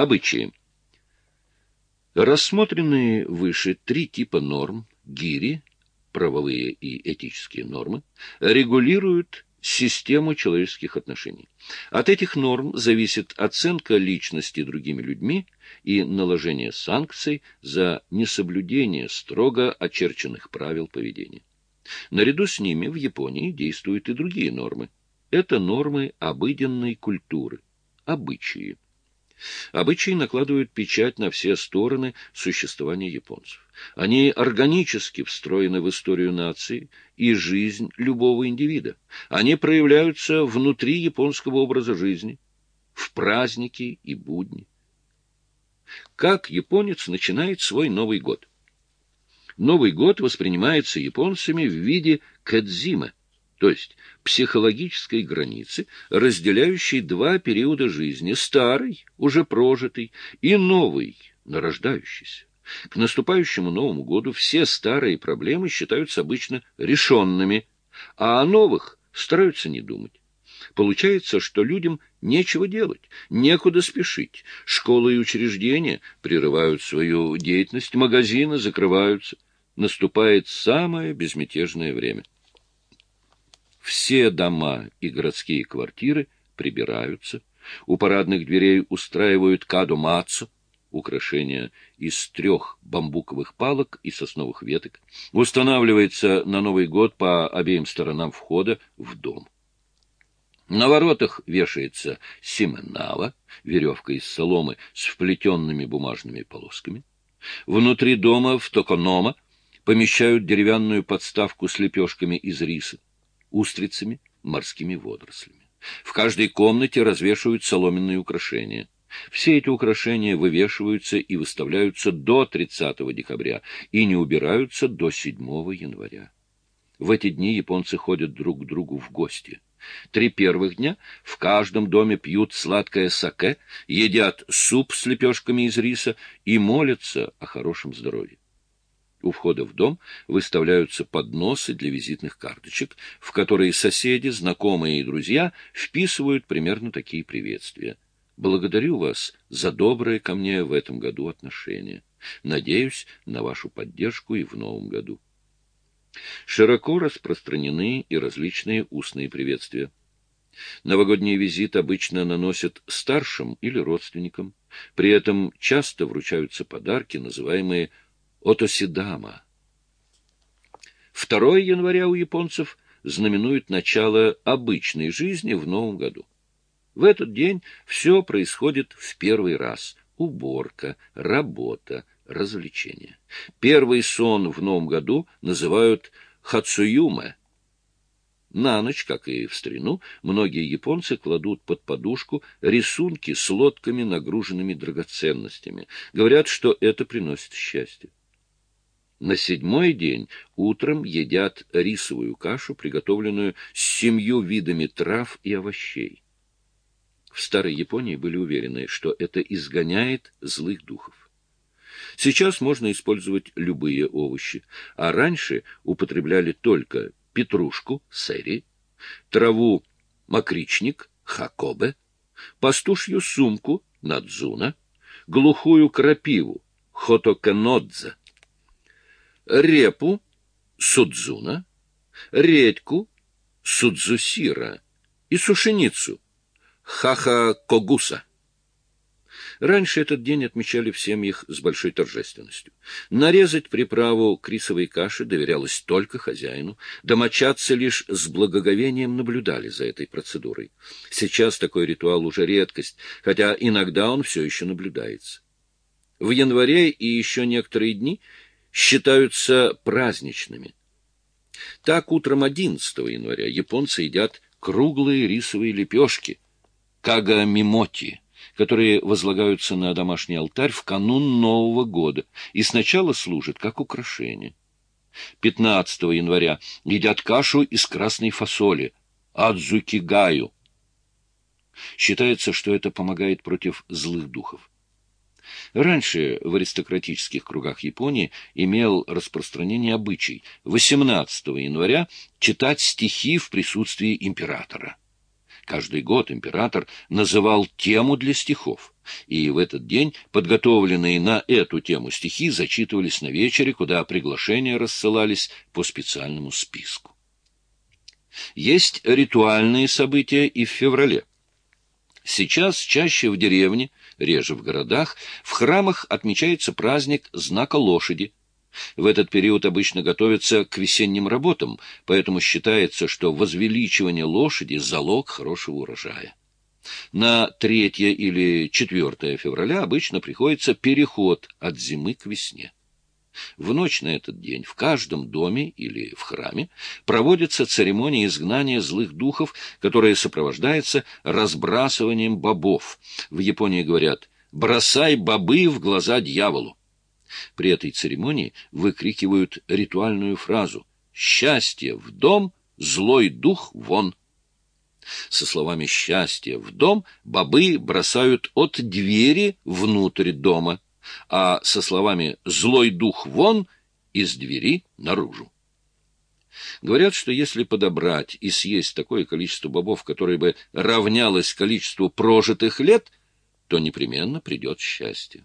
Обычаи. Рассмотренные выше три типа норм, гири, правовые и этические нормы, регулируют систему человеческих отношений. От этих норм зависит оценка личности другими людьми и наложение санкций за несоблюдение строго очерченных правил поведения. Наряду с ними в Японии действуют и другие нормы. Это нормы обыденной культуры, обычаи. Обычаи накладывают печать на все стороны существования японцев. Они органически встроены в историю нации и жизнь любого индивида. Они проявляются внутри японского образа жизни, в праздники и будни. Как японец начинает свой Новый год? Новый год воспринимается японцами в виде кадзима, то есть психологической границы, разделяющей два периода жизни – старый, уже прожитый, и новый, нарождающийся. К наступающему Новому году все старые проблемы считаются обычно решенными, а о новых стараются не думать. Получается, что людям нечего делать, некуда спешить. Школы и учреждения прерывают свою деятельность, магазины закрываются. Наступает самое безмятежное время. Все дома и городские квартиры прибираются, у парадных дверей устраивают кадо-мацу, украшения из трех бамбуковых палок и сосновых веток, устанавливается на Новый год по обеим сторонам входа в дом. На воротах вешается семенава, веревка из соломы с вплетенными бумажными полосками. Внутри дома в токонома помещают деревянную подставку с лепешками из риса устрицами, морскими водорослями. В каждой комнате развешивают соломенные украшения. Все эти украшения вывешиваются и выставляются до 30 декабря и не убираются до 7 января. В эти дни японцы ходят друг к другу в гости. Три первых дня в каждом доме пьют сладкое саке, едят суп с лепешками из риса и молятся о хорошем здоровье. У входа в дом выставляются подносы для визитных карточек, в которые соседи, знакомые и друзья вписывают примерно такие приветствия. Благодарю вас за доброе ко мне в этом году отношение. Надеюсь на вашу поддержку и в новом году. Широко распространены и различные устные приветствия. Новогодний визит обычно наносят старшим или родственникам. При этом часто вручаются подарки, называемые Отосидама. 2 января у японцев знаменует начало обычной жизни в Новом году. В этот день все происходит в первый раз. Уборка, работа, развлечения. Первый сон в Новом году называют хацуюме. На ночь, как и в старину, многие японцы кладут под подушку рисунки с лодками, нагруженными драгоценностями. Говорят, что это приносит счастье. На седьмой день утром едят рисовую кашу, приготовленную с семью видами трав и овощей. В старой Японии были уверены, что это изгоняет злых духов. Сейчас можно использовать любые овощи, а раньше употребляли только петрушку, сэри, траву макричник, хакобе, пастушью сумку, надзуна, глухую крапиву, хотоканодзе, репу судзуна, редьку судзусира и сушеницу хаха-когуса. Раньше этот день отмечали в семьях с большой торжественностью. Нарезать приправу к рисовой каше доверялось только хозяину. Домочадцы лишь с благоговением наблюдали за этой процедурой. Сейчас такой ритуал уже редкость, хотя иногда он все еще наблюдается. В январе и еще некоторые дни считаются праздничными. Так утром 11 января японцы едят круглые рисовые лепешки, кагамимоти, которые возлагаются на домашний алтарь в канун Нового года и сначала служат как украшение. 15 января едят кашу из красной фасоли, адзукигаю. Считается, что это помогает против злых духов. Раньше в аристократических кругах Японии имел распространение обычай 18 января читать стихи в присутствии императора. Каждый год император называл тему для стихов, и в этот день подготовленные на эту тему стихи зачитывались на вечере, куда приглашения рассылались по специальному списку. Есть ритуальные события и в феврале. Сейчас чаще в деревне, реже в городах, в храмах отмечается праздник знака лошади. В этот период обычно готовятся к весенним работам, поэтому считается, что возвеличивание лошади – залог хорошего урожая. На 3 или 4 февраля обычно приходится переход от зимы к весне. В ночь на этот день в каждом доме или в храме проводится церемония изгнания злых духов, которая сопровождается разбрасыванием бобов. В Японии говорят «бросай бобы в глаза дьяволу». При этой церемонии выкрикивают ритуальную фразу «Счастье в дом, злой дух вон». Со словами «счастье в дом» бобы бросают от двери внутрь дома – а со словами «злой дух вон» из двери наружу. Говорят, что если подобрать и съесть такое количество бобов, которое бы равнялось количеству прожитых лет, то непременно придет счастье.